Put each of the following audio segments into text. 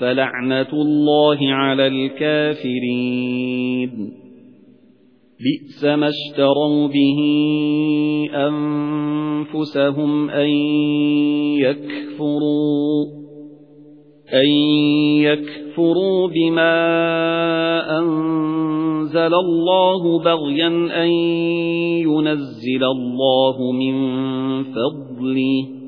فَلَعْنَةُ اللَّهِ عَلَى الْكَافِرِينَ. بِئْسَ مَا اشْتَرَوْا بِهِ أَنفُسَهُمْ أَن يَكْفُرُوا أَن يَكْفُرُوا بِمَا أَنزَلَ اللَّهُ بَغْيًا أَن يُنَزِّلَ اللَّهُ مِن فَضْلِهِ.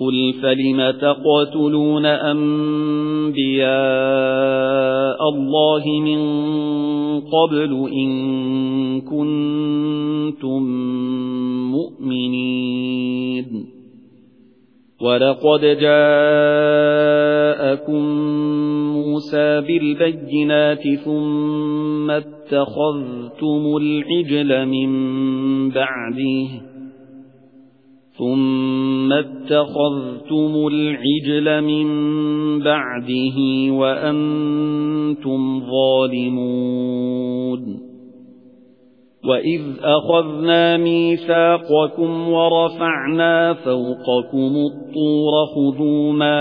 قُلْ فَلِمَ تَقْتُلُونَ أَنبِيَاءَ اللَّهِ مِن قَبْلُ إِن كُنتُم مُّؤْمِنِينَ وَلَقَدْ جَاءَكُم مُوسَى بِالْبَيِّنَاتِ ثُمَّ اتَّخَذْتُمُ الْعِجْلَ مِن بَعْدِهِ ثُمَّ اتَّخَذْتُمُ الْعِجْلَ مِن بَعْدِهِ وَأَنتُمْ ظَالِمُونَ وَإِذْ أَخَذْنَا مِيثَاقَكُمْ وَرَفَعْنَا فَوْقَكُمُ الطُّورَ خُذُوا مَا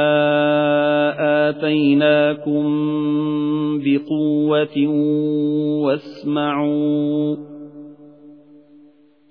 آتَيْنَاكُمْ بِقُوَّةٍ وَاسْمَعُوا